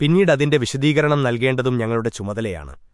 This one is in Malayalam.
പിന്നീട് അതിന്റെ വിശദീകരണം നൽകേണ്ടതും ഞങ്ങളുടെ ചുമതലയാണ്